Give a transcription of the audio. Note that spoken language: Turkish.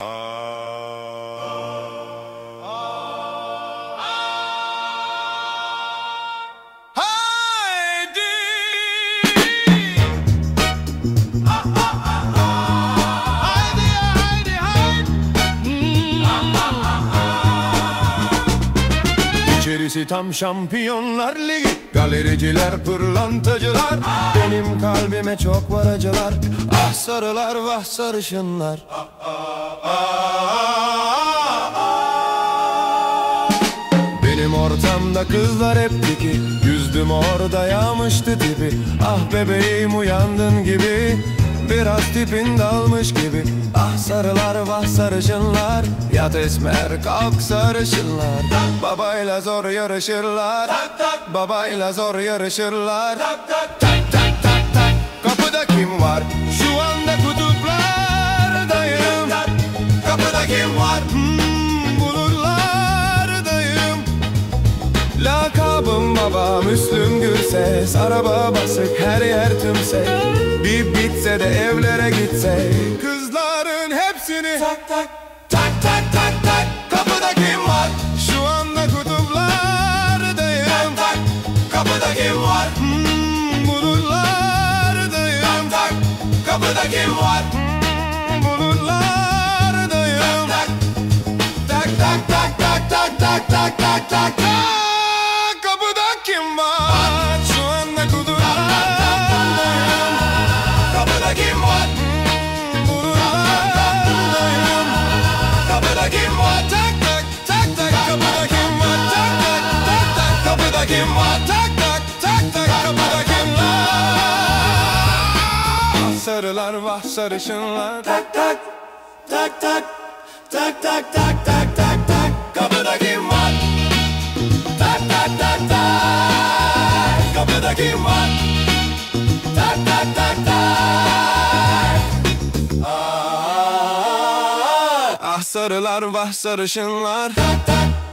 Uh... İçerisi tam şampiyonlar ligi. Galericiler, pırlantacılar. Benim kalbime çok var acılar Ah sarılar, vah sarışınlar. Benim ortamda kızlar hep diki Yüzdüm orada yağmıştı tipi. Ah bebeğim uyandın gibi. Biraz tipin dalmış gibi. Ah sarılar vah sarışınlar. Yat esmer kalk sarışınlar. Babayla zor yarışırlar. Babayla zor yarışırlar. Tak tak tak tak tak tak Kapıda kim var? Şu anda kutuplardayım. Kapıda kim var? Hmm, bulutlardayım Lakabım baba Müslüm Gürses. Araba basık her yer tümsek. Bir bitse de evlere gitsek seni Tak tak tak tak tak tak Kapıda kim var? Şu anda kutuplardayım Tak tak Kapıda kim var? Hmm, bulutlardayım Tak tak Kapıda kim var? Hmm, bulutlardayım Tak tak Tak tak tak tak tak tak tak tak Kapıda kim var? Sarılar vah sarışınlar. Tak tak tak tak Tak tak tak tak tak tak. Kapıda kim var? Tak tak tak tak. Kapıda kim var? Tak tak tak tak. Ah, ah sarılar vah sarışınlar. Tak tak